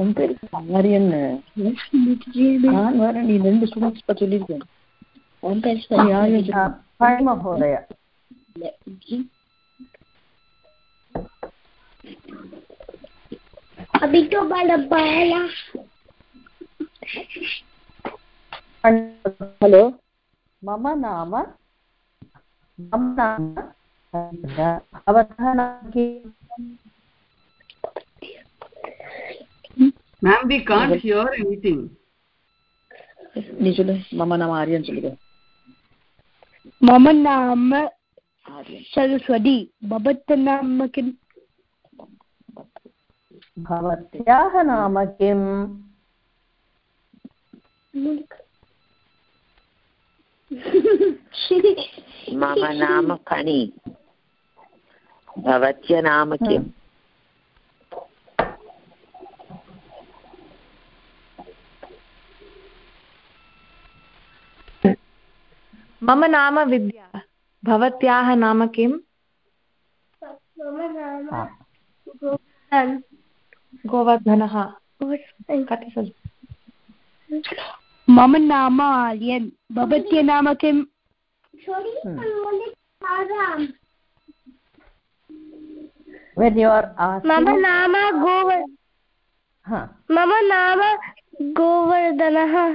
உன் பேரு ஆரியன் நான் வர நீ ரெண்டு ஸ்டூடெண்ட்ஸ் பத்தி சொல்லியிருக்கேன் உன் பேர் நீ ஆரியன் சொல்லு. फणि महोदय अभी तो बड़ा पहला ஹலோ मम नाम मम नाम भवतः नाम किम् ma'am we can't hear anything. निजुले मम नाम आर्यन जुलिगे मम नाम सरस्वती भवतः नाम किम् भवत्याः नाम किम्? मम नाम फणि। भवत्य नाम किम्? मम नाम विद्या। भवत्याः नाम किम्? गोवर्धनः। मम नाम आर्यन्। भवत्य नाम किम्? मम नाम गोवर् मम नाम गोवर्धनः।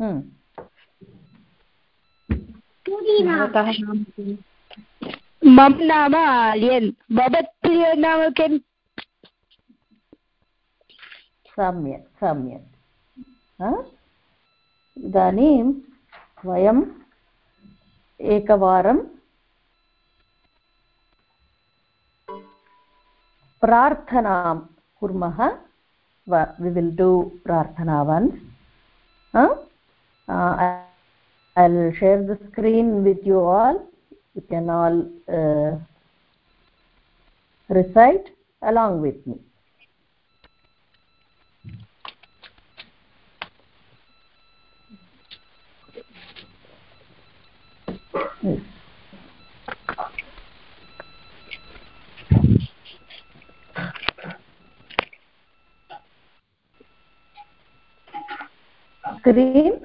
हम्म. भवतः नाम किम् मम नाम आर्यन्। भवत्य नाम किम्? सम्यक् सम्यक्। इदानीं वयम् एकवारं प्रार्थनां कुर्मः। We will do prarthana once I'll share the screen with you all. You can all uh, recite along with me. Screen.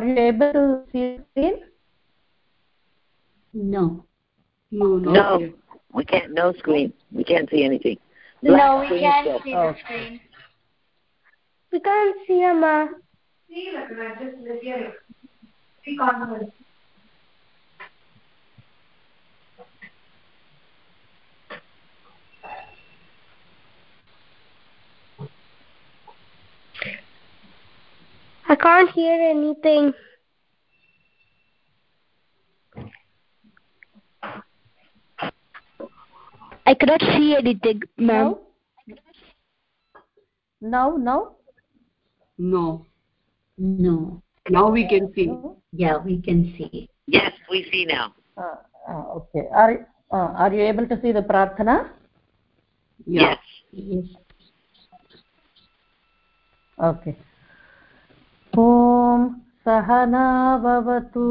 Are are you able to see the screen? No. No, no. No, we can't, no screen. We can't see anything. No, we can't still. see Oh. the screen. We can't see Amma. I can't hear anything. I cannot see anything, ma'am. No? No, now? No. No. Now we can see. Yeah, we can see. Yes, we see now. Uh, uh, okay. Are, uh, are you able to see the prarthana? Yeah. Yes. Yes. Okay. ॐ सहनावतु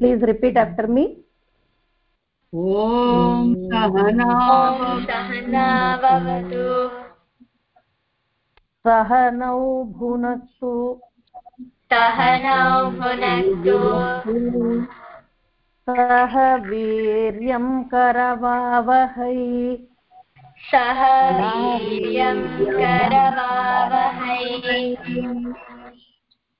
Please repeat after me. ॐ सहना सहनावतु सहनौ भुनक्तु सहनौ भुनक्तु सह वीर्यं करवावहै। सह वीर्यं करवावहै।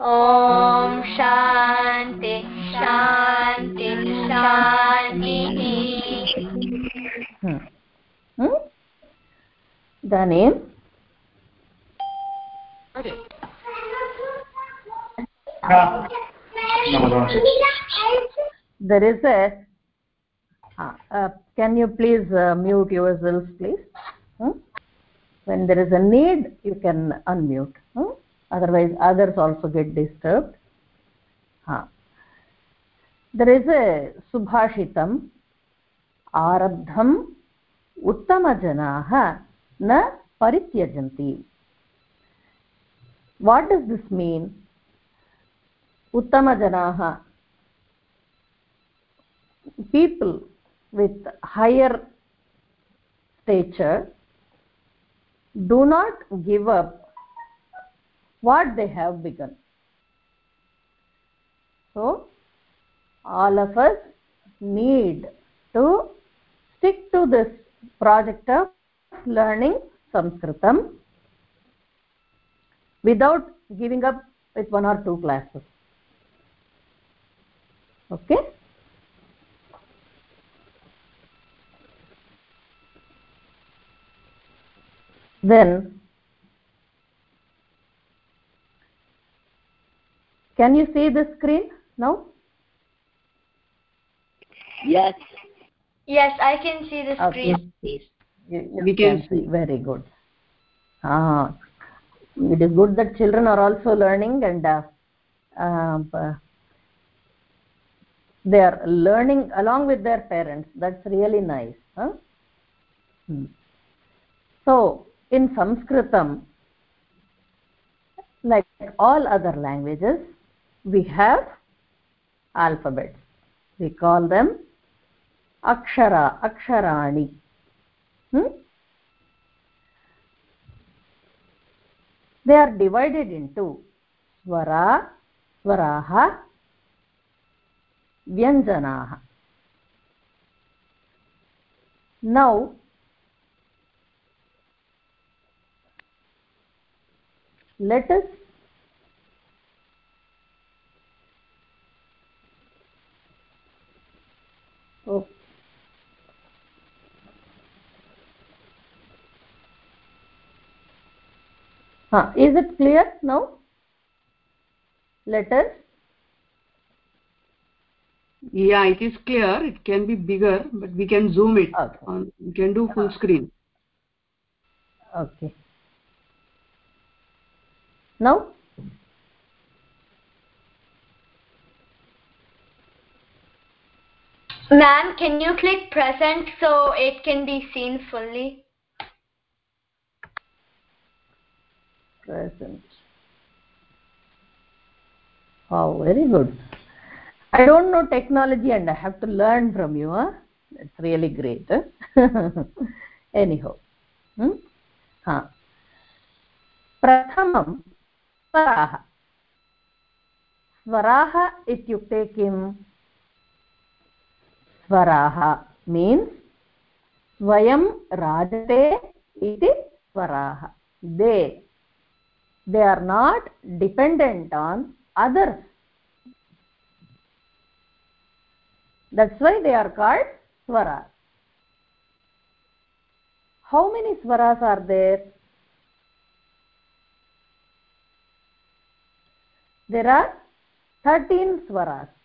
ॐ शान्ति शान्ति शान्तिः Hmm. Hmm? इदानीं there is a uh, uh, can you please uh, mute yourselves please hmm? when there is a need you can unmute hmm? Otherwise others also get disturbed huh. there is a subhashitam आरब्धम् उत्तमजनाः न परित्यजन्ति what does this mean uttamajanaah people with higher stature do not give up what they have begun. So all of us need to stick to this project of learning sanskritam without giving up with one or two classes. Okay? Then can you see the screen now Yes. Yes, I can see the Okay. screen. Please. you, you We can see. very good ah it is good that children are also learning and uh, uh, they are learning along with their parents that's really nice huh? Hmm. so in sanskritam like all other languages we have alphabets we call them akshara aksharani hmm? they are divided into swara swaraha vyanjanaah now let us oh huh, is it clear now let us Yeah, it is clear. It can be bigger, but we can zoom it. Okay. On, we can do full uh-huh. screen. okay now Ma'am, can you click present so it can be seen fully? present oh very good i don't know technology and i have to learn from you huh? that's really great huh? anyhow hmm? ha प्रथमं स्वराः स्वराः इत्युक्ते किम् स्वराः means वयं राजते इति स्वराः. They they are not dependent on others that's why they are called swara how many swaras are there there are 13 swaras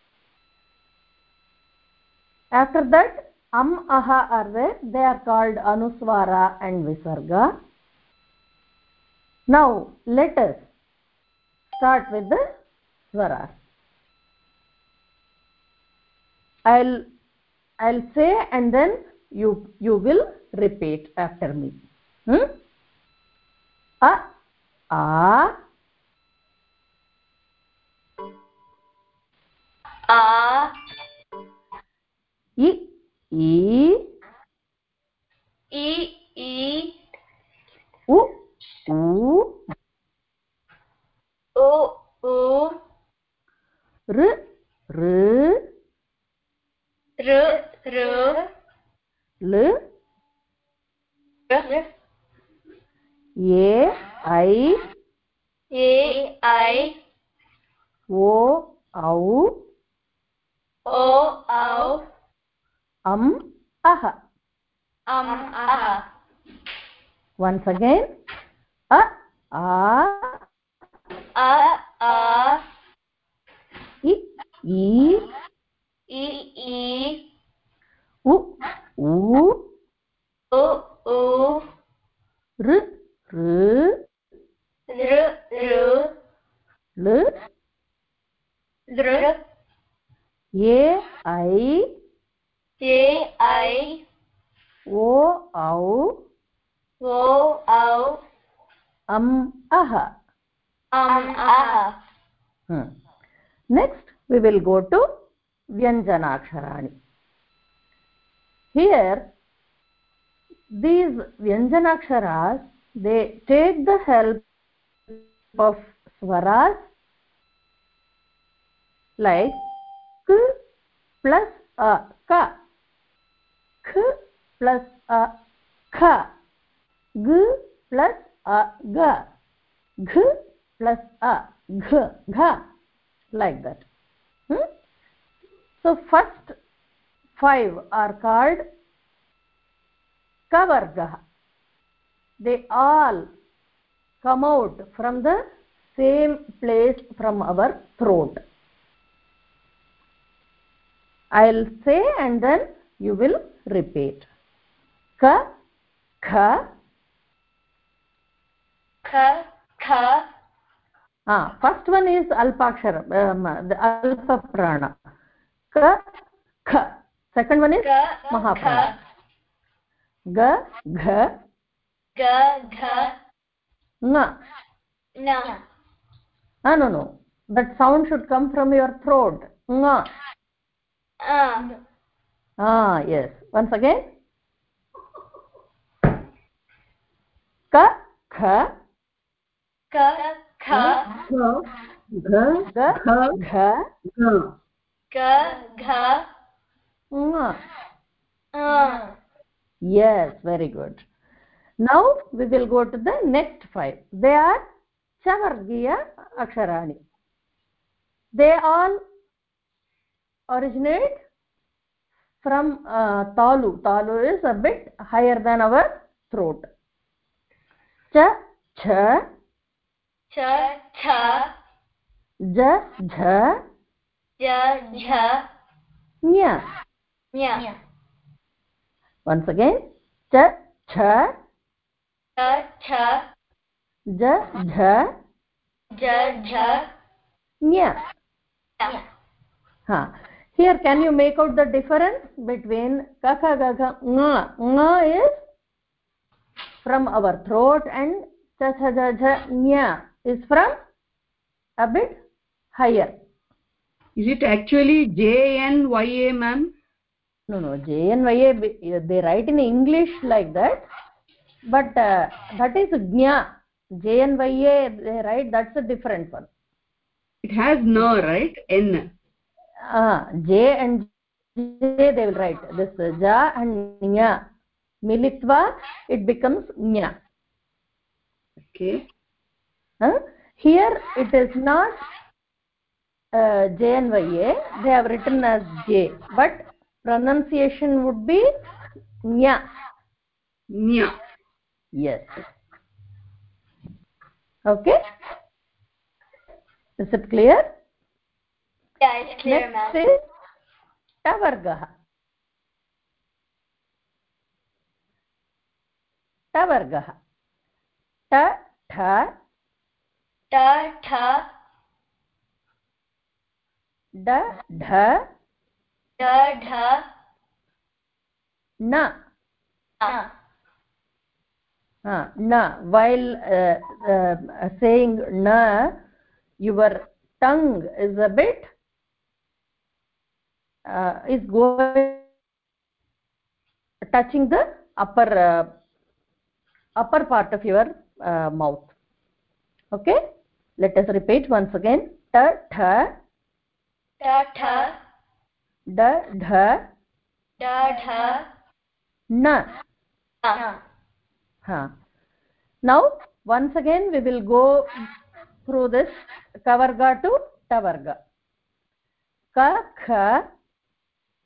after that am aha are there they are called anuswara and visarga. Now let us start with the swaras i'll i'll say and then you you will repeat after me. Hmm? A a A, i e E, E, u u U, U, r r R, R, l R, a i A, I, o au O, Au, am aha am aha once again a a a a i i i i u u u u r r r r l dr a i ओ औ O O अम् अः Um Ah Hmm. Next, we will go to Vyanjanaksharani. Here, these Vyanjanaksharas, they take the help of swaras like k plus a ka, ख plus अ ख ग plus अ ग घ प्लस् अ घ घ like that so first five are called कवर्गः they all come out from the same place from our throat I will say and then you repeat. Ka, kha, Ka Ka Ah, first one is alpakshara, um, the alpha prana. Ka, kha. Second one is mahaprana. Ga, gha, Ga Ga nga. Na Ah, no, no. That sound should come from your throat. Nga. Ah Ah, yes. Once again. Ka, kha, Ka Ka ga, gha, Ga Ga nga. Ah Yes, very good. Now we will go to the next five. They are Chavargiya Aksharani. They all originate from uh, Talu. Talu is a bit higher than our throat. Cha, Cha, Cha Cha Ja, Jha, Ja Ja Nya. Nya Once again. Cha, Cha, Cha Cha Ja, Jha, Ja Ja Nya. Nya Huh. Here, can you make out the difference between kaka, gaga, nga? Nga is from our throat and cha, cha, ja, ja, nya is from a bit higher. Is it actually J N Y A, ma'am? No, no, J and Y A, they write in English like that, but uh, that is gnya. j n y a they write, that's a different one. It has no, right? N. Ah, J and J they will write this ja and nya. Militva, it becomes nya. Okay. Huh? Here it is not uh, J and Y they have written as J, but pronunciation would be nya. Nya. Yes. Okay? Is it clear? Ta Tha da dha Da Dha na Na ha, na while uh, uh, saying na your tongue is a bit uh, is going touching the upper uh, upper part of your uh, mouth okay let us repeat once again ta tha Ta Tha da dha Da Dha na Na Huh. Now, once again, we will go through this kavarga to tavarga. Ka, kha,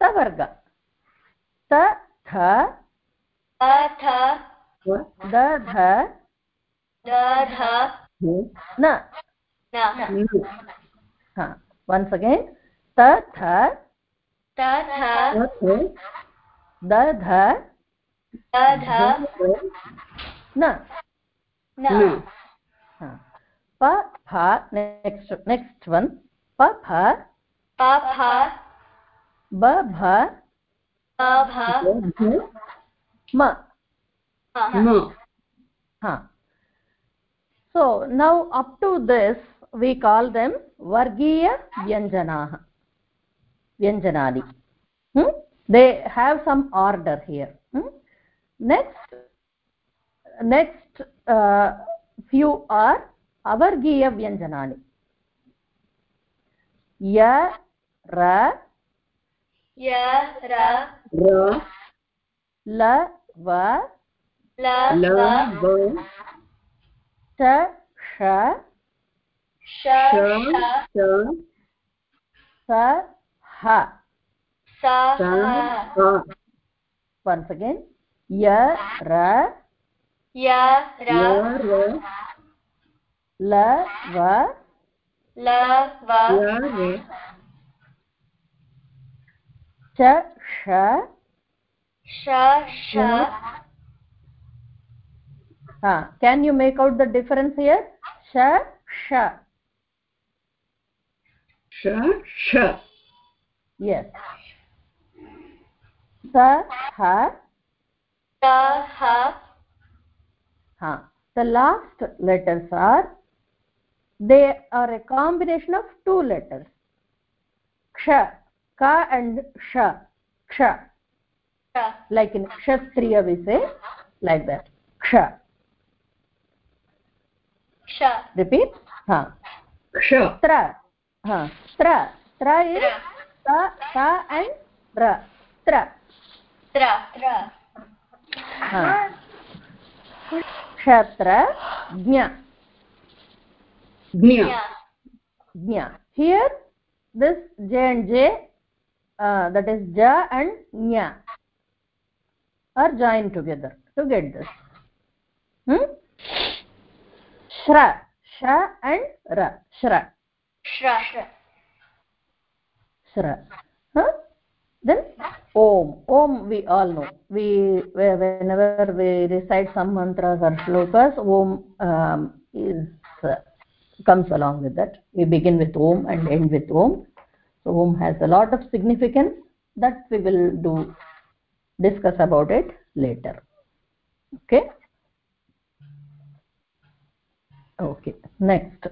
सवर्ग त थ न न once again. त थ त थ the ध द ध न न प फ नेक्स्ट नेक्स्ट वन प फ प फ ब भ ब भ ब भ so now up to this we call them वर्गीयव्यञ्जनाः व्यञ्जनानि they have some order here next next few are अवर्गीयव्यञ्जनानि य र य र र la va ल ल व व cha sha श श श श sa ha स स ह ह once again ya ra य र र र la va ल व च sh sh. can you make out the difference here? Sh sh. Sh sh. Yes. Sa ha. Sa ha. ha the last letters are they are a combination of two letters. Ksha. Ka and sha ksha श like in kshatriya we say like that ksha श repeat ha क्ष tra ha tra tra is ta ta and ra tra त्र त्र ha kshatra jna ज्ञ ज्ञ jna here this j and j uh, that is ja and nya are joined together to get this. Hmm? Shra. Shra and ra. Shra. Shra shra. Shra. Huh? then om. Om we all know. We whenever we recite some mantras or shlokas om um, is uh, comes along with that. We begin with om and end with om so om has a lot of significance that we will do discuss about it later. Okay? Okay next.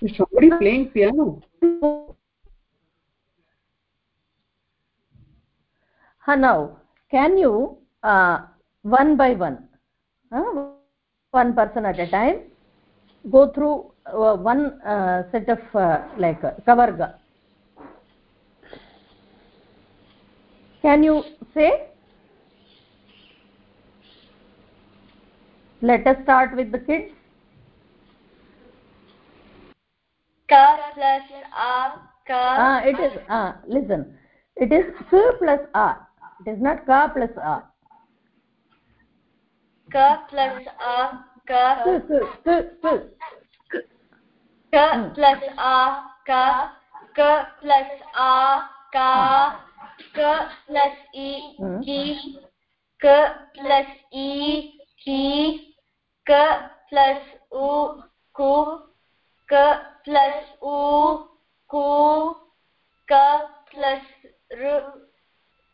Is somebody playing piano now can you uh, one by one uh, one person at a time go through uh, one uh, set of uh, like uh, kavarga? Can you say? Let us start with the kids. Ka plus a ka ah it is ah listen. It is K plus r it is not ka plus a. Ka plus a ka ka plus a ka. Ka plus a ka. Ka plus e hmm. ki. Ka plus e ki. Ka plus u ku. Ka plus u ku. Ka plus r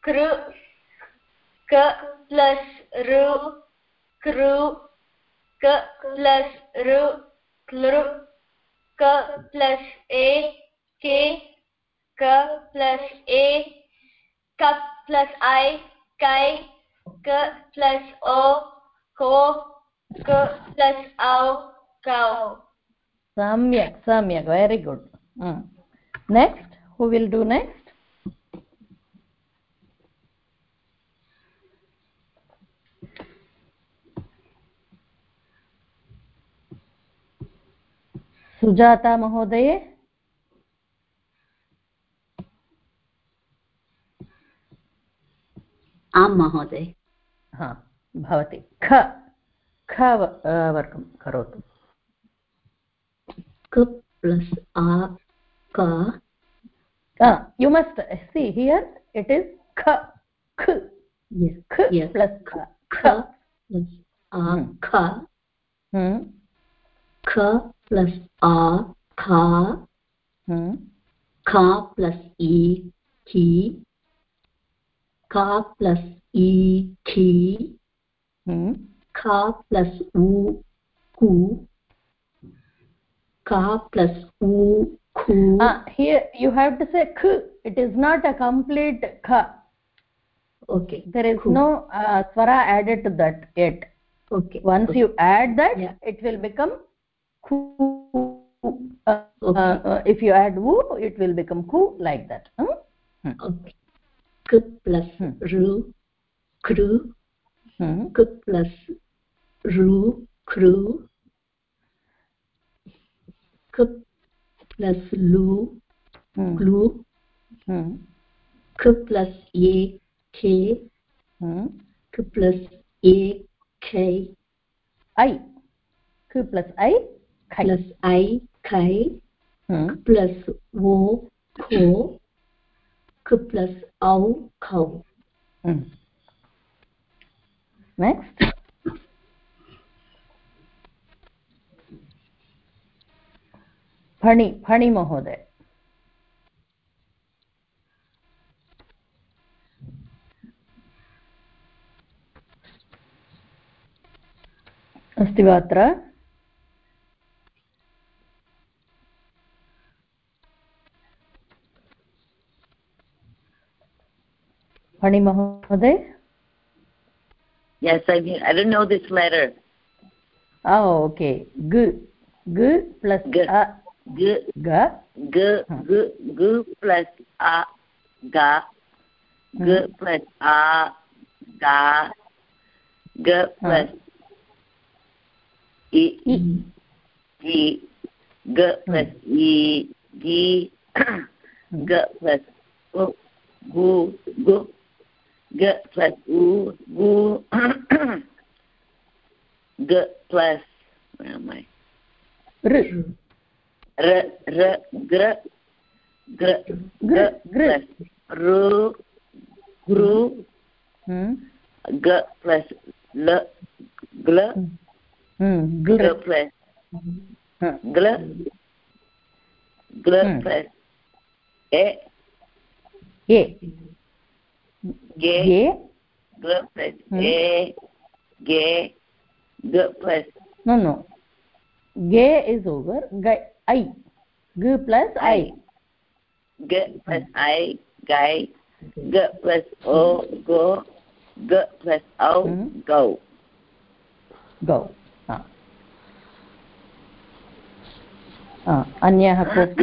कु क plus रु कृ क plus रु कृ क plus रु क्लृ k plus a k k plus a cup plus i kai k plus o ko k plus au cow samyak samyak very good mm. next who will do next Sujata महोदये। आं महोदय। हा भवति। ख ख वर्गं करोतु। क प्लस् आ क। You must see here it is ख ख ख प्लस् ख ख। Plus plus a ka hmm. plus e ki plus e ki hmm. plus u ku ka plus u khu ah, here you have to say k it is not a complete Ka. okay there is no uh, swara added to that yet okay once okay. you add that yeah. it will become khu uh, okay. uh, if you add wu it will become ku like that hmm? Hmm. okay k plus hmm. ru kru hmm. k plus ru kru k plus lu hmm. glu hmm. k plus ye k hmm. k plus ye k i k plus i plus plus ऐ खै plus ओ खो plus औ खौ next फणि फणि महोदय अस्ति वा अत्र Hani Mahoday? Yes, I mean I don't know this letter. Oh, okay. G. G plus G. A. G. G. G. G. G plus A. G. G hmm. plus A. G. G hmm. plus E. E. G. G plus hmm. E. G. G plus G. G. G G plus U. Gu. G plus, where am I? R. R, R, Gr, Gr, Gr, plus Ru, Gru, hmm. G plus L, Gl, hmm. G plus Gl, Gl Hmm. plus E, A. G, A. Gl plus Hmm. E, G, G plus No, no. G is over. G. I. G plus I. G plus I, Guy, G plus O, Go, G plus O, Hmm. Go. Go. हा. हा, अन्यः कोऽपि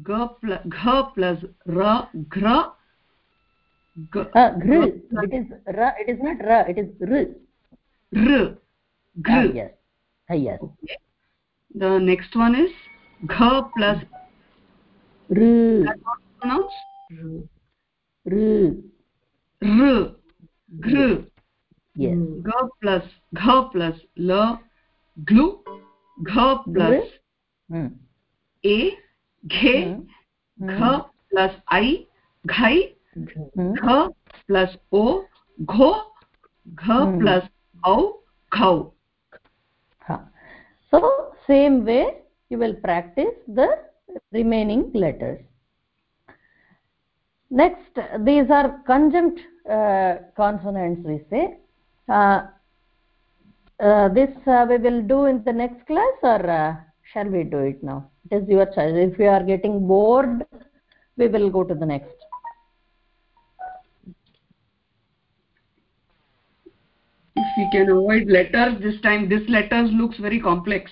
Gha plus, ra, gra. G, uh, gr it is ra it is not ra it is r. R, gr. ah, yes. Ah, yes. Okay. The next one is gha plus r. Pronounce r. R, gr. yes. G plus gh plus l glu. Gh plus hmm. a घे घ plus ऐ घै घ plus ओ घो घ plus औ घौ so same way you will practice the remaining letters. Next these are conjunct uh, consonants we say. Uh, uh, this we will do in the next class or shall we do it now? It is your choice. If you are getting bored we will go to the next. If we can avoid letters this time this letters looks very complex.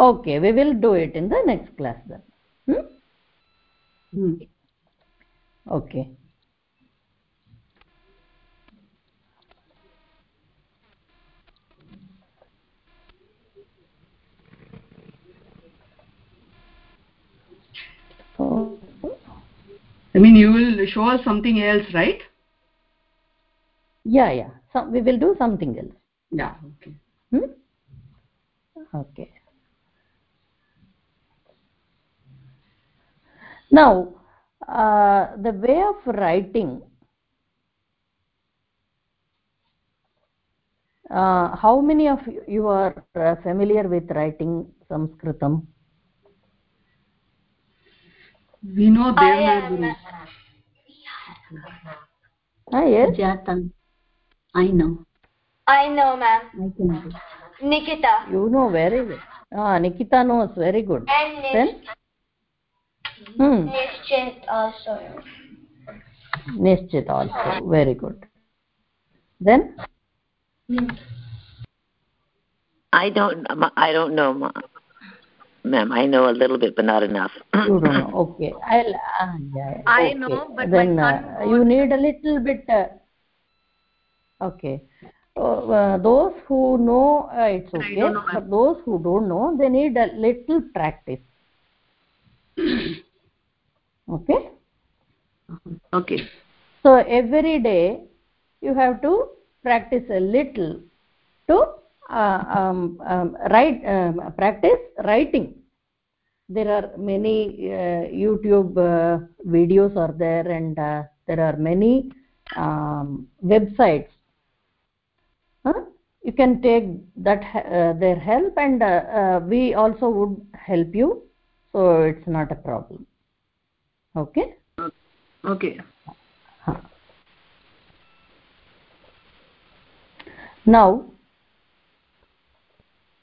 Okay we will do it in the next class then. Hmm? hmm. okay so i mean you will show us something else right? Yeah yeah. So we will do something else. Yeah okay. Hmm? okay. Now uh, the way of writing uh, how many of you are familiar with writing sanskritam we know I devanagari am. ah yes Jata. I know. I know, ma'am. I can do. Nikita. you know very well ah nikita knows very good And then hmm Nishchit also. Nishchit also. Very good. Then? I don't. I don't know, Ma- ma'am. I know a little bit, but not enough. You don't know. Okay. I'll, ah, yeah, yeah. I okay. know, but then my uh, you need a little bit. Uh, okay. Uh, uh, those who know, uh, it's okay. know. But those who don't know, they need a little practice. okay. okay So every day you have to practice a little to uh, write, um, practice writing. There are many uh, YouTube uh, videos are there and uh, there are many um, websites. Huh? You can take that uh, their help and uh, uh, we also would help you. So it's not a problem. Okay. okay now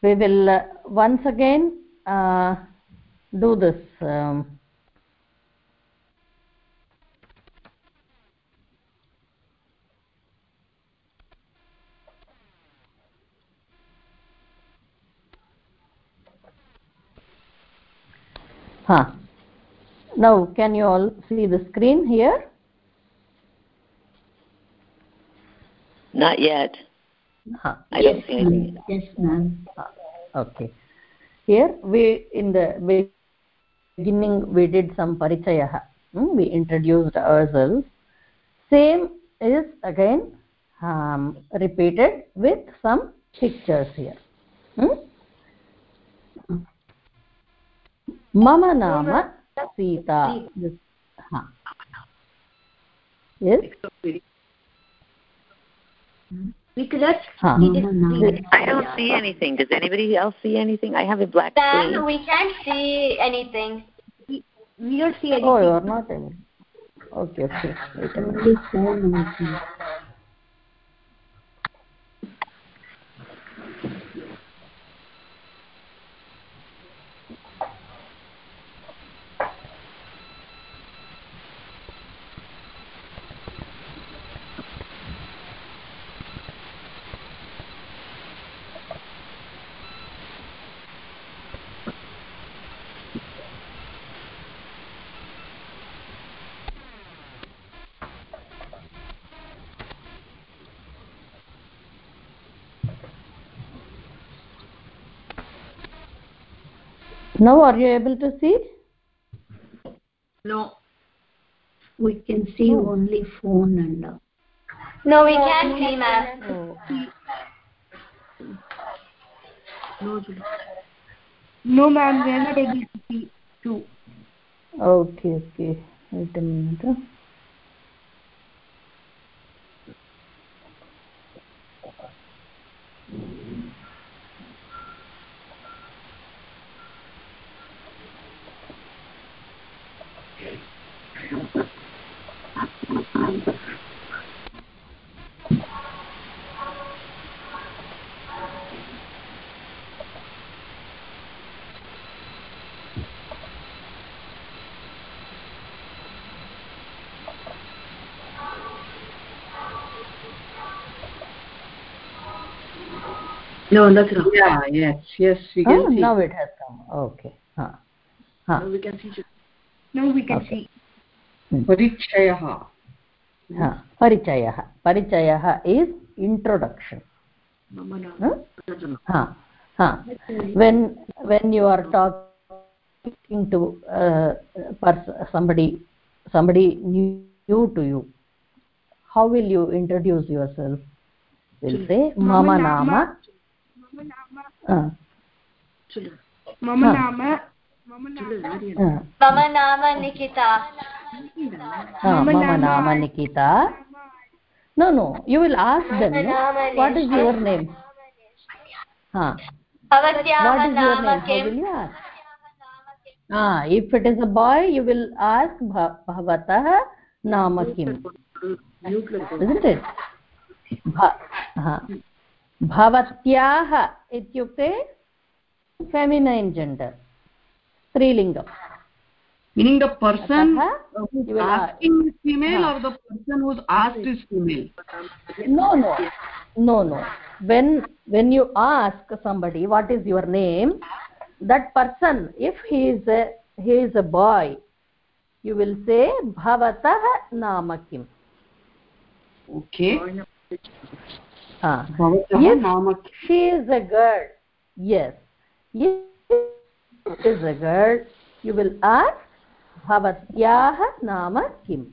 we will uh, once again uh, do this um, huh now can you all see the screen here not yet. Huh. I don't see anything. Ma'am. Yes, ma'am. okay here we in the beginning we did some parichayah hmm? we introduced ourselves same is again um, repeated with some pictures here hmm? mama nama sita This- huh. huh. I don't see anything. Does anybody else see anything? I have a black screen. Ma'am, we can't see anything. We don't see anything. oh you are not able okay okay now are you able to see no We can see only phone and uh, No, we can't see, ma'am. Oh. No, no ma'am, we are not able to see two. Okay, okay. Wait a minute. huh? No, that's wrong. yeah yes yes we Oh, can see now it has come. Okay. Huh. Huh. Now we can see. No, we can Okay. see. परिचयः। परिचयः। परिचयः is introduction when when you are talking to somebody somebody new to you how will you introduce yourself will मम नाम मम नाम निकिता। मम नाम Nikita. No no you will ask them what is your name if it is a boy you will ask भवतः नाम किम्। भवत्याः इत्युक्ते फेमिनैन् जेण्डर् स्त्रीलिङ्गम्। meaning the person who's asking is female or the person who's asked is female? No no. No no. When when you ask somebody what is your name? That person if he is a he is a boy you will say bhavatah nama kim. Okay. Ah yes, she is a girl. Yes. Yes is a girl. You will ask भवत्याः नाम किम्?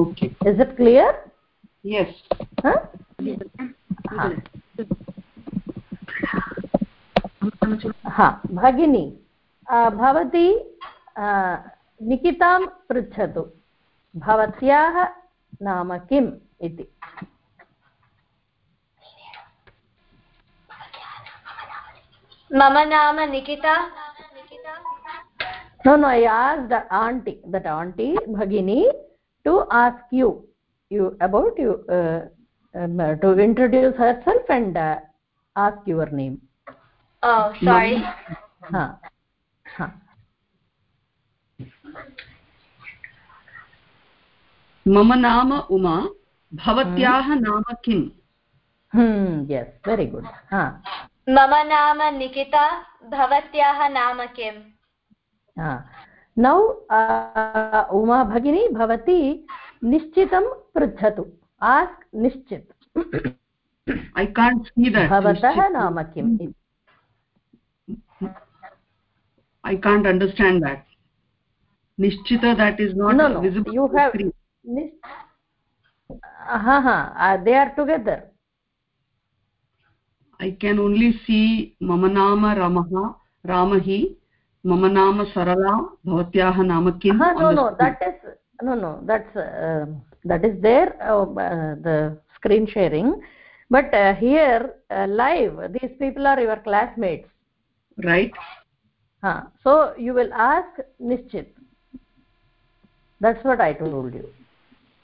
Okay is it clear yes हा भगिनी भवती निकितां पृच्छतु। भवत्याः नाम किम् इति? मम नाम Nikita. No no i asked the auntie that auntie bhagini to ask you you about you uh, um, uh, to introduce herself and uh, ask your name Oh, sorry. ha ha मम नाम उमा भवत्याः नाम किम् hmm yes very good ha Mama nama Nikita. Bhavatyaha nama kim? नौ उमा भगिनी भवती निश्चितं पृच्छतु ask निश्चित्। भवतः नाम किम्? ऐ काण्ट् अण्डर्स्टाण्ड् देट् निश्चित that is you have they are together I can only see मम नाम रमः रामहि no the no screen. that is no no that's uh, that is there uh, uh, the screen sharing but uh, here uh, live these people are your classmates right huh. so you will ask nischit that's what i told you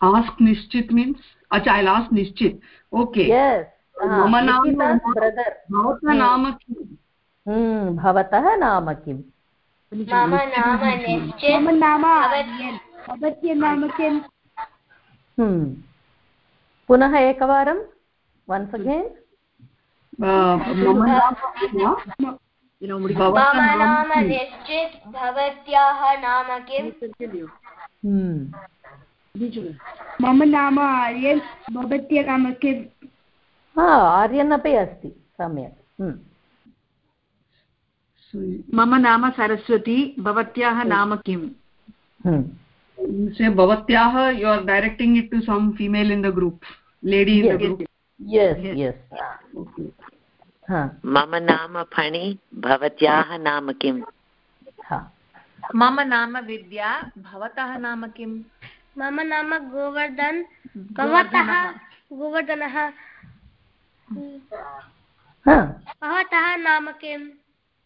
ask nishchit means acha i'll ask nishchit okay yes मम नाम brother भवतः नाम हम्म भवतः नाम किम् मम नाम भवत्य नाम किम् हम्म। पुनः एकवारं वन्स् अगेन् मम नाम किम्? हम्म। मम नाम आर्यन् भवत्य नाम किम्? आर्यन् अपि अस्ति सम्यक्। हम्म। मम नाम सरस्वती भवत्याः नाम किम् हम्म say bhavatyah you are directing it to some female in the group lady in yes. the group yes yes ha मम नाम फणि भवत्याः नाम किम् मम नाम विद्या भवतः नाम किम् मम नाम गोवर्धन भवतः गोवर्धनः भवतः नाम किम्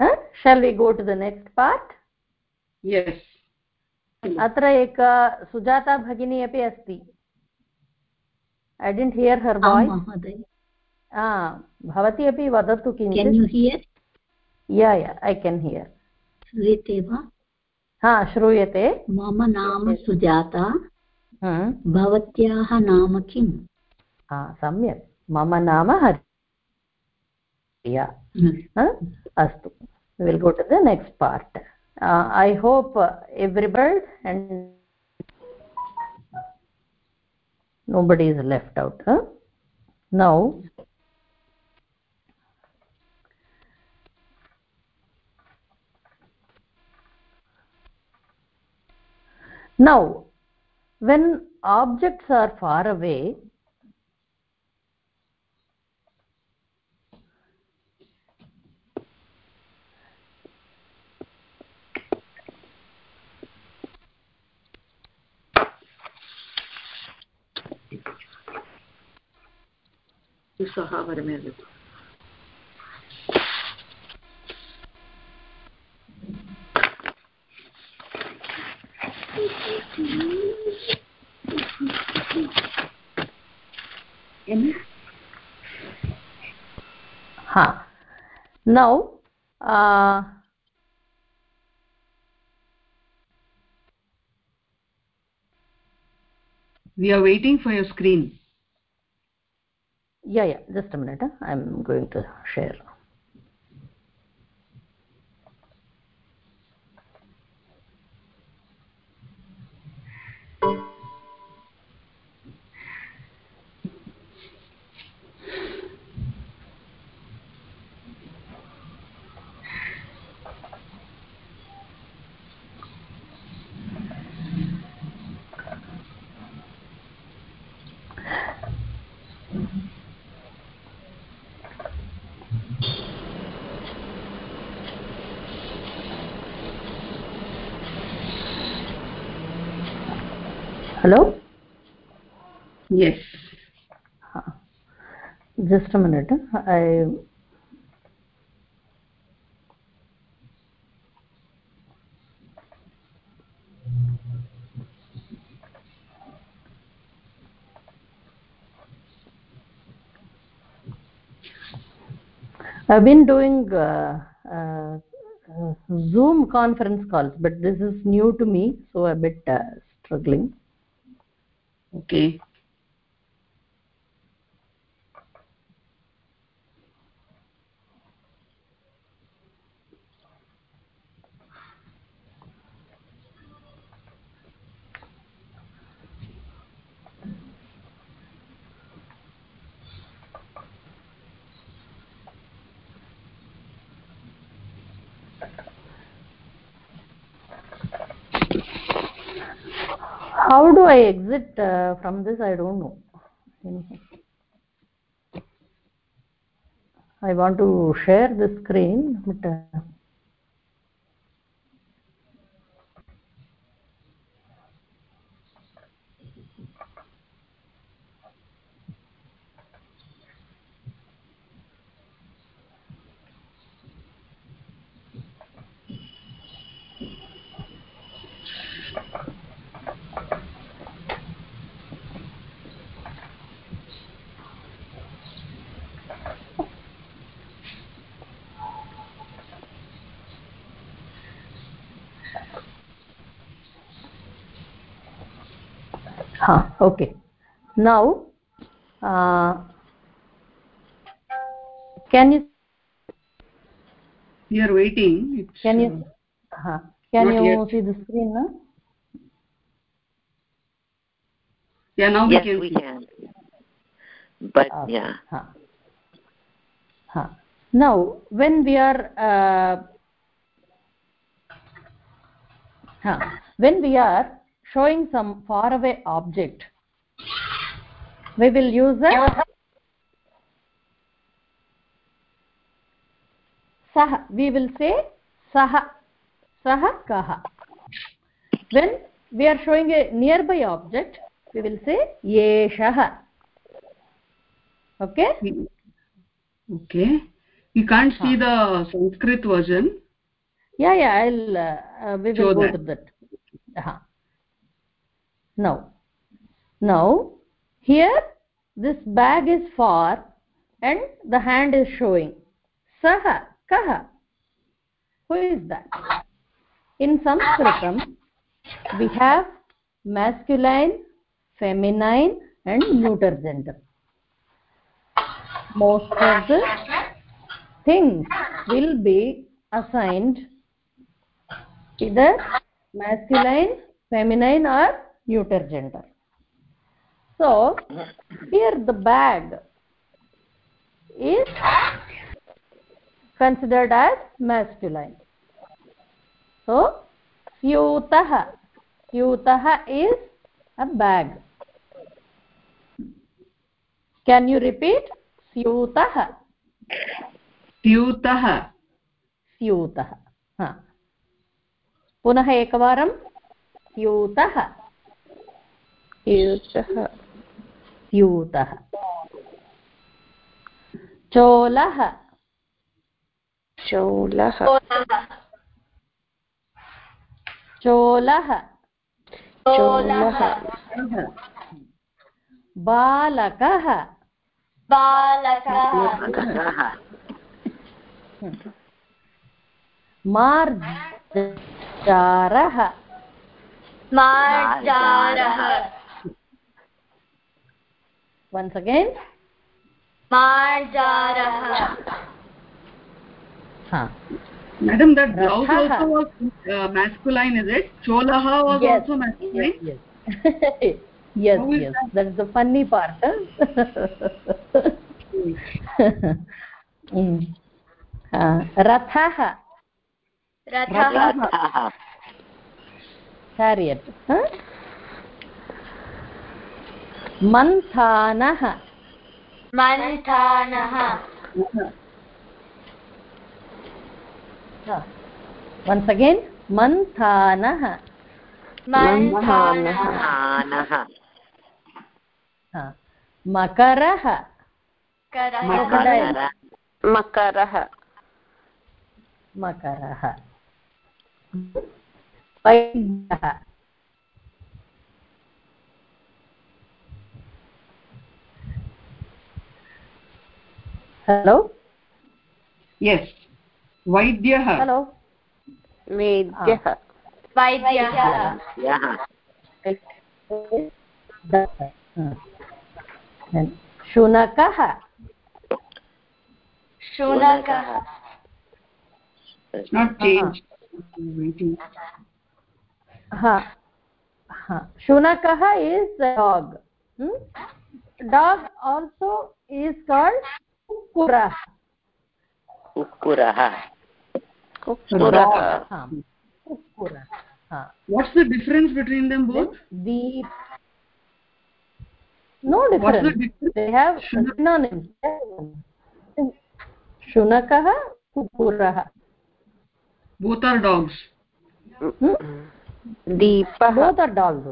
uh, shall we go to the next part? Yes. अत्र एका सुजाता भगिनी अपि अस्ति। ऐ डेण्ट् हियर् हर् वाय्स् महोदय। भवती अपि वदतु केन् किञ्चित् या या ऐ केन् हियर् श्रूयते वा? हा श्रूयते। मम नाम सुजाता। हम्म, भवत्याः नाम किम्? सम्यक्। मम नाम astu we will go to the next part. Uh, I hope uh, everybody and nobody is left out now now when objects are far away सः वरमे वदतु ha now uh, we are waiting for your screen yeah yeah just a minute huh? i'm going to share hello? Yes. Just a minute. I i've been doing uh, uh, zoom conference calls but this is new to me so a bit uh, struggling okay how do i exit uh, from this? I don't know. I want to share the screen but uh, huh okay now uh, can you we are waiting it's, can you uh, huh, can not you yet. see the screen now yeah now yes we can we can but Okay. yeah huh. Huh. now when we are uh, huh, when we are showing some far away object we will use a sah we will say sah sah kah when we are showing a nearby object we will say yeshah okay okay you can't see the sanskrit version yeah yeah i'll uh, uh, we will Show go that. to that uh-huh. Now now here this bag is far and the hand is showing. Sah kah who is that? In sanskritam we have masculine feminine and neuter gender. Most of the things will be assigned either masculine feminine or neuter gender so here the bag is considered as masculine so syutah syutah is a bag can you repeat syutah स्यूतः स्यूतः हा पुनः एकवारं स्यूतः स्यूतः स्यूतः चोलः। चोलः। चोलः। चोलः। बालकः। बालकः। मार्जारः। मार्जारः। Once again मार्जारः ha madam that blouse Rathah. also was uh, masculine is it cholaha was Yes, also masculine yes yes yes yes that? that's the funny part huh? mm. uh, rathah रथः chariot huh? मन्थानः। मन्थानः। Once again मन्थानः। मन्थानः। मानः हा. मकरः। करः Crocodile. मकरः। Hello yes. वैद्यः hello वेद्यः वैद्यः यः शुनकः शुनकः हा हा शुनकः is dog dog also is called कुक्कुरः कुक्कुरः कुक्कुरः आम्, कुक्कुरः हा what's the difference between them both the no what's the difference difference they have Shuna- synonyms शुनकः कुक्कुरः both are dogs दीपः both are dogs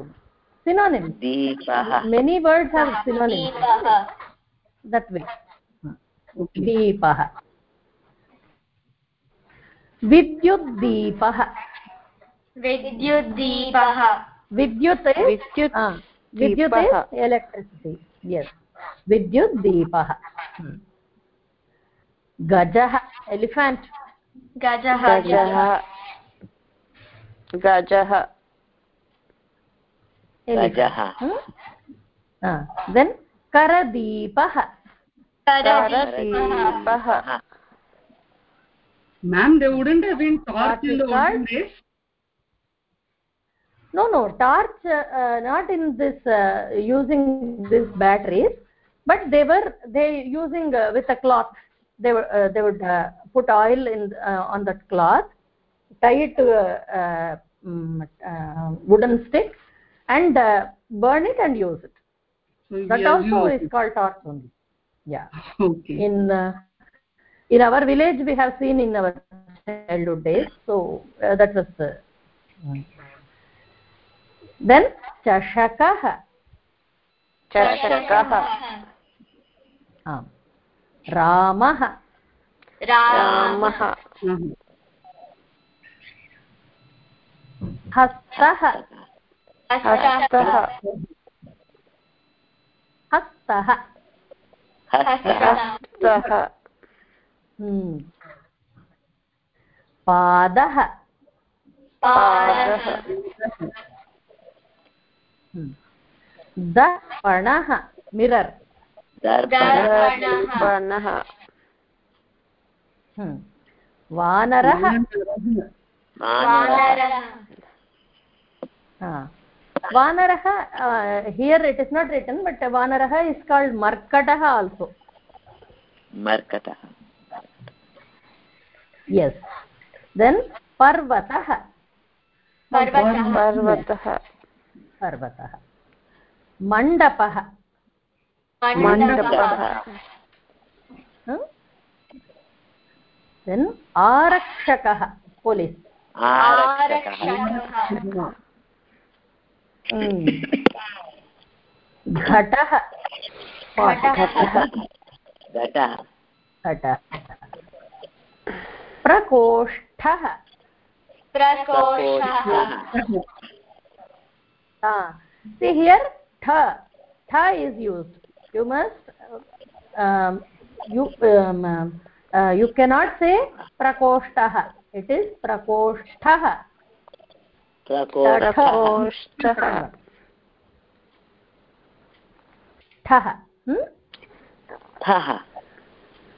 synonyms दीपः many words have synonyms दीपः that way okay दीपः विद्युद्दीपः। विद्युद्दीपः। विद्युत् विद्युत् ah, विद्युत् electricity yes. विद्युद्दीपः। गजः elephant गजः। गजः। गजः। गजः। देन् करदीपः। Ma'am, they wouldn't have been torch in the olden days. No, no, torch, uh, not in this, uh, using this batteries, but they were, they using uh, with a cloth, they, were, uh, they would uh, put oil in uh, on that cloth, tie it to a wooden stick and burn it and use it. So that also is called torch only yeah okay in uh, in our village we have seen in our childhood days so uh, that was uh, mm. then chashakah चषकः आम् रामः रामः Mhm. हस्तः हस्तः हस्तः हस्तः hmm. पादः। पादः। हम्म। दर्पणः। मिरर्। दर्पणः। दर्पणः हम्म। वानरः। वानरः here it is not written but वानरः इस् काल्ड् मर्कटः आल्सो मर्कटः। Yes. Then पर्वतः. पर्वतः। पर्वतः। मण्डपः. मण्डपः। देन् आरक्षकः पोलिस् आरक्षकः। घटः। प्रकोष्ठः। हियर् ठ is used you must you cannot say प्रकोष्ठः. It is प्रकोष्ठः। प्रकोष्ठः प्रकोष्ठः ठः। hmm? ठः।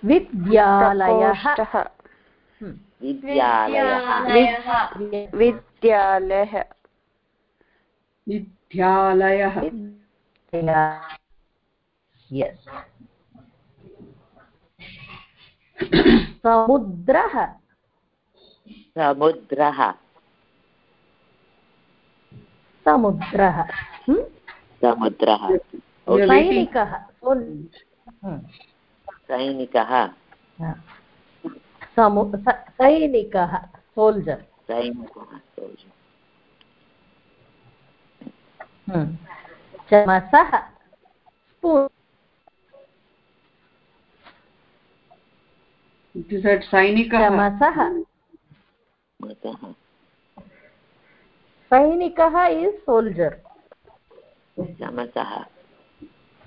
विद्यालयः. विद्यालयः। विद्यालयः। विद्यालयः। समुद्रः। समुद्रः। समुद्रः? समुद्रः. सैनिकः. सैनिकः। समु सैनिकः। सोल्जर्। सैनिकः चमसः। स्पून् सैनिकः। चमसः। मतः सैनिकः इस् सोल्जर् चमसः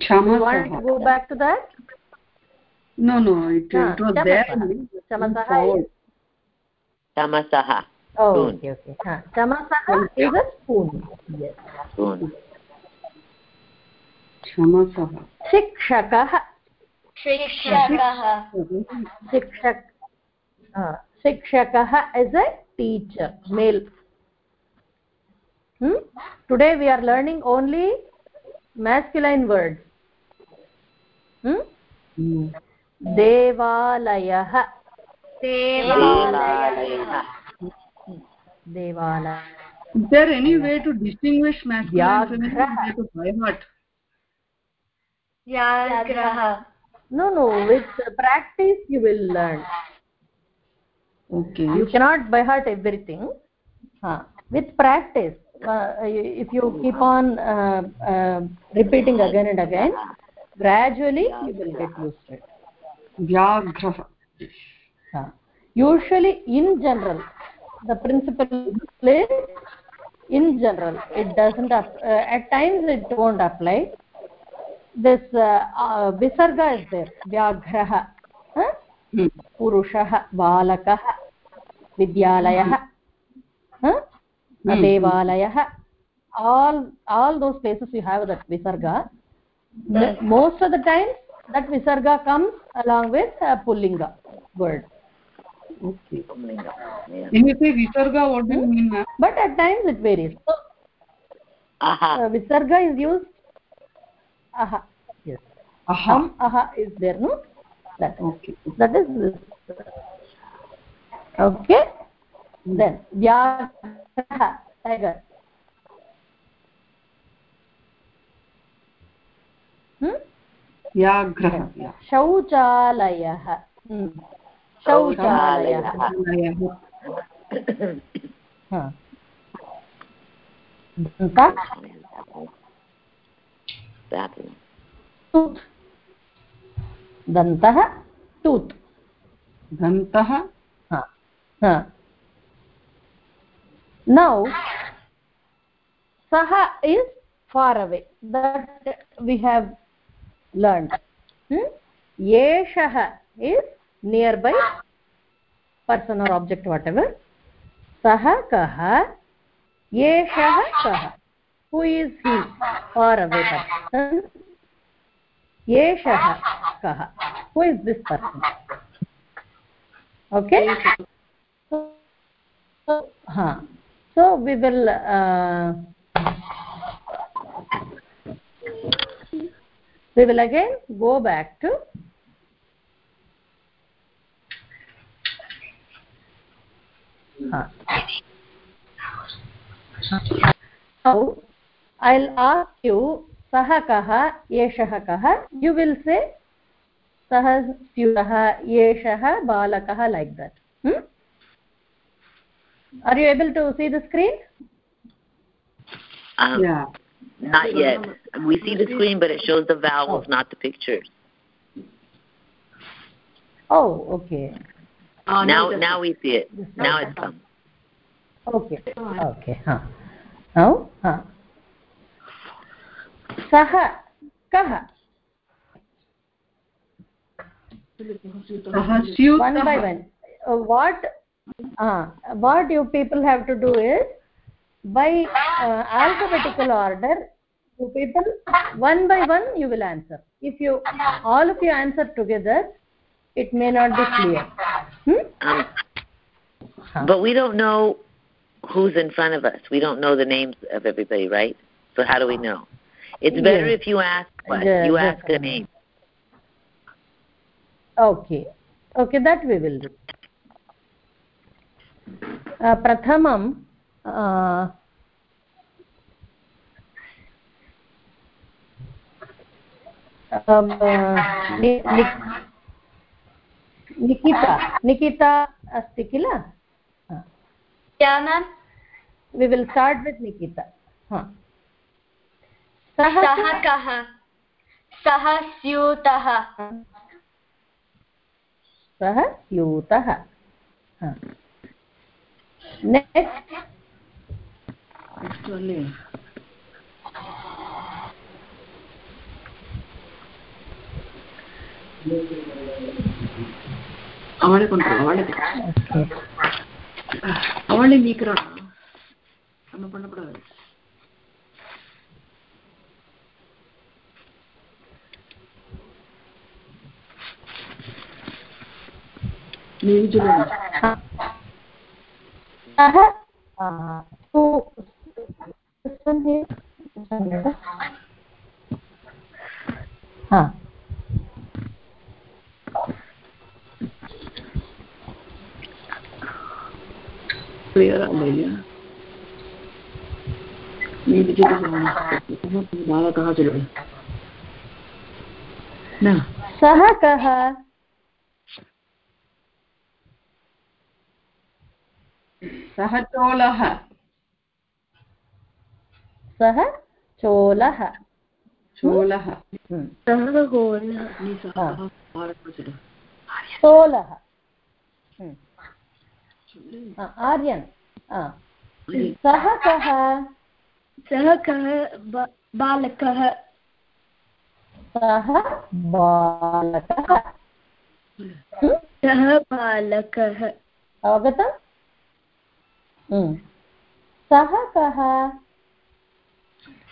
want क्षमसः go back to that no no it, it was there. only. चमसः Forward. चमसः ओके ओके चमसः इस् स्पून् स्पून् क्षमसः शिक्षकः। शिक्षकः। शिक्षक शिक्षकः is a teacher mail today we are learning only masculine words hmm? Hmm. देवालयः देवालयः देवालय Is there any way to distinguish masculine and feminine? Vyaghra. Way to by heart. व्याघ्रः no no with practice you will learn Okay. you cannot by heart everything huh. with practice uh, If you keep on uh, uh, repeating again and again gradually you will get used to it Vyagrah. huh. usually in general the principle is in general it doesn't uh, at times it won't apply this uh, uh, visarga is there vyagrah huh? Hmm. पुरुषः बालकः विद्यालयः ह? देवालयः all all those places you have that visarga Yes. most of the times that visarga comes along with a pullinga word okay Yeah. when you say visarga what do you mean ma'am but at times it varies so Aha. uh, visarga is used aha yes aha ham aha is there no that okay that is this. okay then vyagrah tiger. Hmm? व्याघ्रः शौचालयः Hmm. शौचालयः दन्तः टूत् दन्तः टूत् दन्तः हा. हा. Now saha is far away that we have learned hmm? yeshah is nearby person or object whatever सः कः एषः कः who is he far away person एषः कः who is this person okay हा so we will uh, we will again go back to uh, now i'll ask you सः कः एषः कः you will say सः स्यूतः एषः बालकः that hmm? are you able to see the screen Um, yeah Not yet. We see the screen, but it shows the vowels, not the pictures. oh okay now, now we see it. Now it's come. okay okay huh now huh सः कः सः Ah, what you people have to do is by uh, alphabetical order you people one by one you will answer. If you all of you answer together it may not be clear. Hmm? um, but we don't know who's in front of us. We don't know the names of everybody right? So how do we know? It's better yes. if you ask what? Yes, you ask the a name. Okay. Okay that we will do. प्रथमं निकिता निकिता अस्ति किल? Will start with Nikita सः कः सः स्यूतः सः स्यूतः next actually ಅವಳಿಗೊಂಟು ಅವಳಿಗೆ ಅವಳಿ ಮೀಕ್ರ ಅಮ್ಮ ಪಂಡ ನೀವು कहाँ चलो ना। सः कः सः चोलः। सः चोलः। चोलः। भारत चलो. Ah, आर्यन्. सः कः? सः कः? बालकः। सः बालकः? सः बालकः। अवगतम्. सः कः?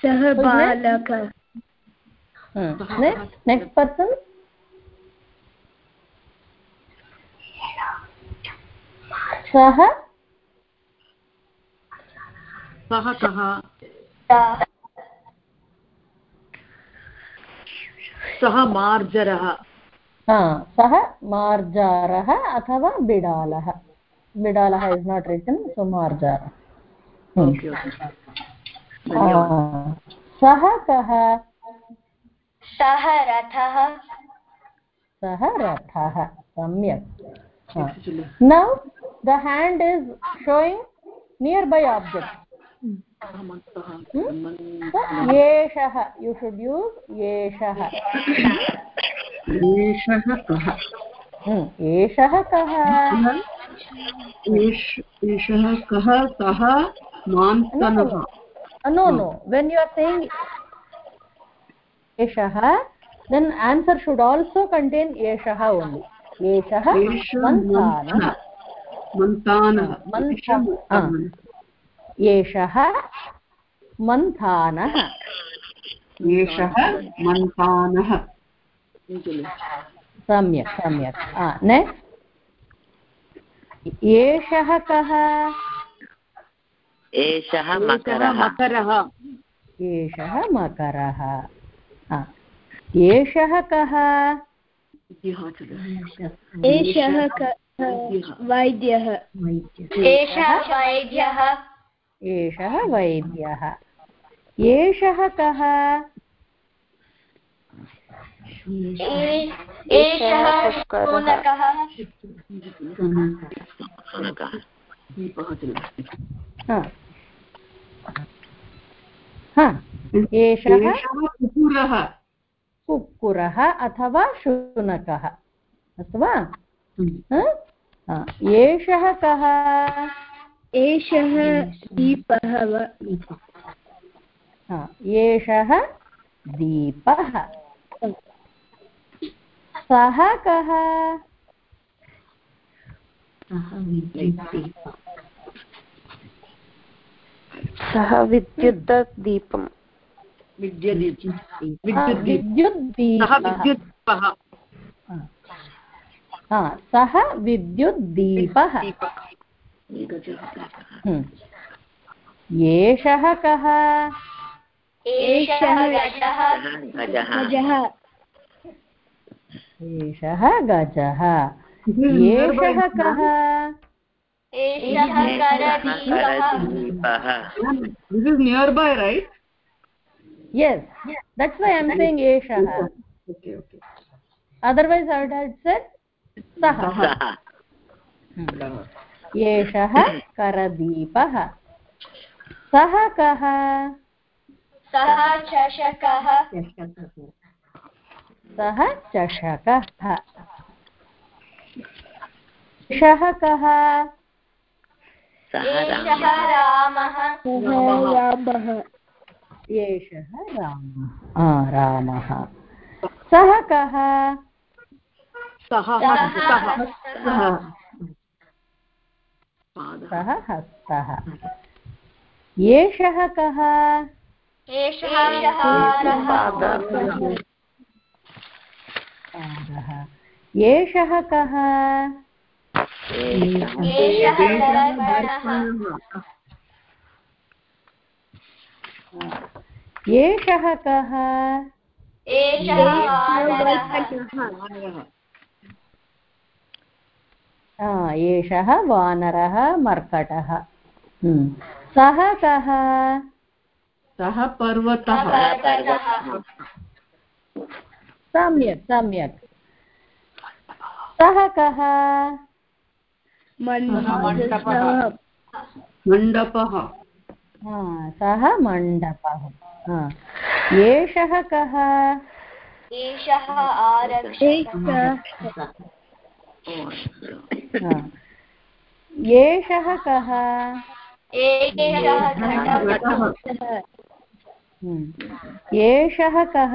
सः बालकः। नेक्स्ट् पर्सन् सः सः कः? सः मार्जरः। सः मार्जारः अथवा बिडालः। बिडालः इस् नाट् रिटन् सो मार्जारः सः कः सः रथः सः रथः सम्यक् now the hand is showing nearby object एषः यु शुड् यूस् एषः एषः कः एषः कः एषः कः सः मांसनः no no when you are saying एषः then answer should also contain एषः ओन्लि एषः मन्थानः मन्थानः सम्यक् सम्यक्। नेक्स्ट् एषः कः? एषः मकरः। मकरः। एषः मकरः। एषः कः? एषः वैद्यः। एषः वैद्यः। एषः वैद्यः। एषः कः? एषः शुनकः एषः कुकुरः। कुक्कुरः अथवा शुनकः। अस्तु वा एषः कः? एषः दीपः एषः दीपः। सः कः? सः विद्युत् दीपं। सः विद्युद्दीपः एषः कः? एषः गजः। गजः। एषः गजः एषः कः एषः करदीपः This is nearby, right? Yes, that's why I'm saying एषः. Okay, okay. Otherwise, I would have said सः. एषः करदीपः. सः कः? सः चषकः सः चषकः। एषः कः एषः रामः। रामः। सः कः सः हस्तः। एषः कः? एषः पादः। एषः कः? एषः कः? एषः वानरः। मर्कटः। सः कः? सः पर्वतः। सम्यक् सम्यक्। सः कः? मण्डपः। सः मण्डपः। एषः कः? एषः एषः। कः? एषः कः?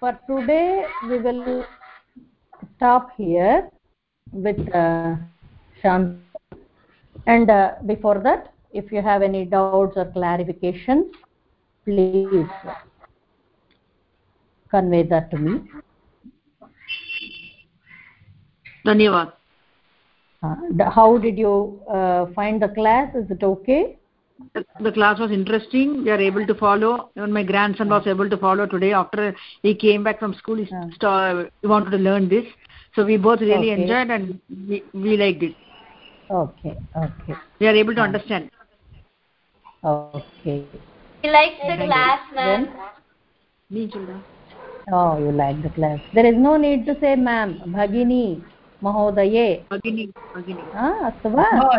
for today we will stop here with uh, Shant. And uh, before that, if you have any doubts or clarifications, please convey that to me. Dhanyavad. Uh, how did you uh, find the class? Is it okay? The, the class was interesting. We are able to follow. Even my grandson was hmm. able to follow today after he came back from school. He, hmm. st- uh, he wanted to learn this. So we both really Okay. enjoyed and we, we liked it. Okay okay. We are able to hmm. understand. Okay. He likes the class, ma'am. me then oh you like the class. There is no need to say ma'am bhagini mahodaye bhagini bhagini. Ah astu va Oh,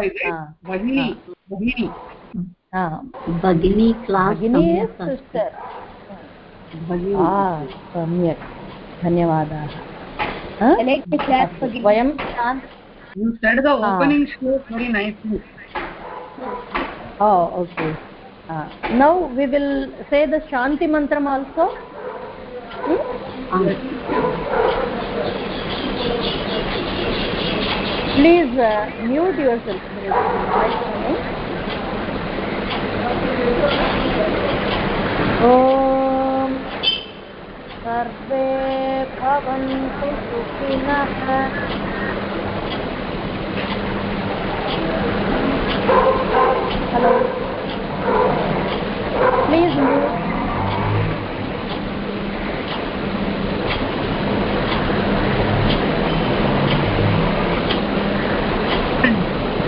भगिनी सम्यक् धन्यवादाः। Okay now we will say the शान्तिमन्त्रम् also please mute yourself ॐ सर्वे भवन्तु सुखिनः। Hello. Please mute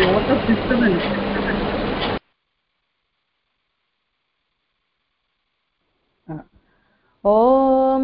lot of disturbance ॐ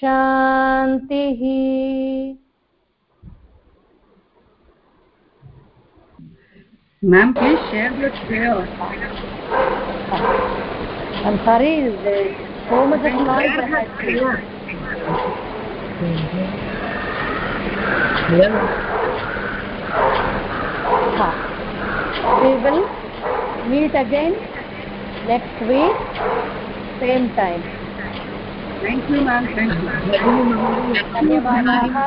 शान्तिः ma'am please share the share I'm sorry, there's so much of noise I had to. Ha. We will meet again next week, same time. You ma'am. Thank you. धन्यवादाः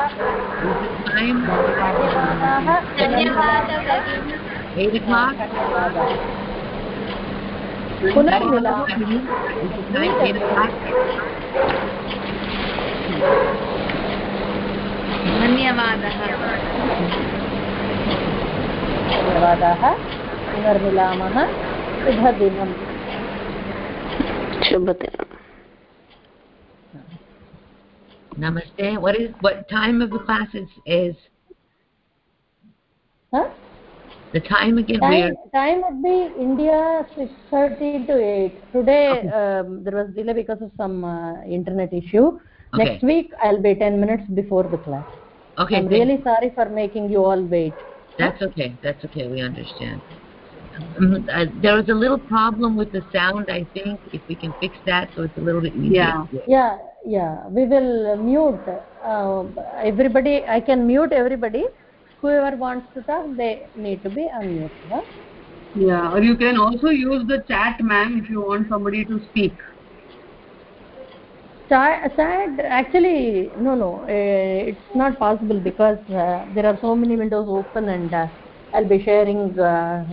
पुनर्मिलामः Nine, धन्यवादः धन्यवादाः। पुनर्मिलामः। शुभदिनम्। शुभदिनम्। Namaste. What is what time of the class is is Huh? the time again? Time, time would be India 6.30 to 8. Today um, there was delay because of some uh, internet issue. Okay. Next week I'll be 10 minutes before the class. okay. I'm really sorry for making you all wait. That's okay. That's okay. We understand. Um, uh, there was a little problem with the sound. I think if we can fix that, so it's a little bit easier. Yeah. Yeah, yeah. We will mute uh, everybody. I can mute everybody. Whoever wants to talk, they need to be unmuted. Huh? yeah or you can also use the chat ma'am if you want somebody to speak sad actually no no uh, it's not possible because uh, there are so many windows open and uh, i'll be sharing uh,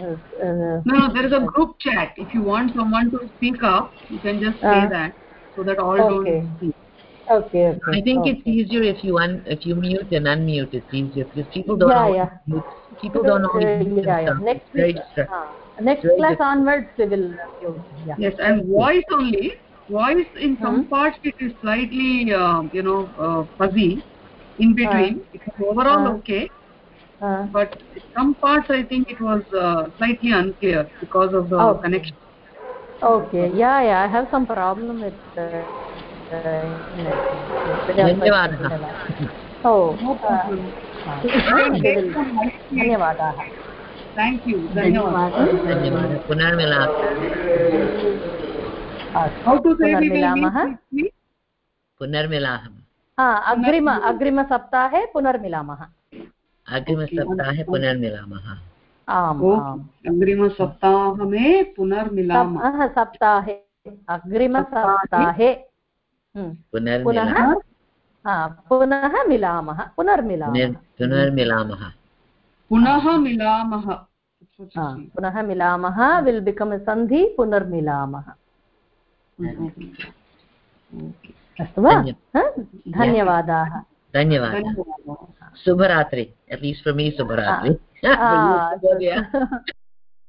uh, no no there is a group chat if you want someone to speak up you can just say that so that all okay. don't speak okay okay I think okay. it's easier if you un if you mute and unmute. It's easier because people don't Yeah, always yeah. mute. People don't Uh, always mute yeah, yeah. themselves. next It's week distracting. uh, next Very class onwards we will uh, yeah yes and voice only voice in some parts it is slightly uh, you know uh, fuzzy in between it was overall okay but some parts i think it was uh, slightly unclear because of the Okay. connection okay yeah yeah i have some problem with uh, धन्यवादः problem. धन्यवादाः thank you. धन्यवादः। धन्यवादः पुनर्मिलामः पुनर्मिलामः पुनर्मिलामः हा। अग्रिम अग्रिमसप्ताहे पुनर्मिलामः अग्रिमसप्ताहे पुनर्मिलामः आम् अग्रिमसप्ताह में पुनर्मिलामः। सप्ताह सप्ताहे अग्रिमसप्ताहे हम्म, पुनः पुनः मिलामः पुनर्मिलामः। पुनर्मिलामः। पुनः मिलामः। पुनः मिलामः विल् बिकम् सन्धि पुनर्मिलामः। अस्तु वा? धन्यवादाः। धन्यवादः शुभरात्रि least for me शुभरात्रि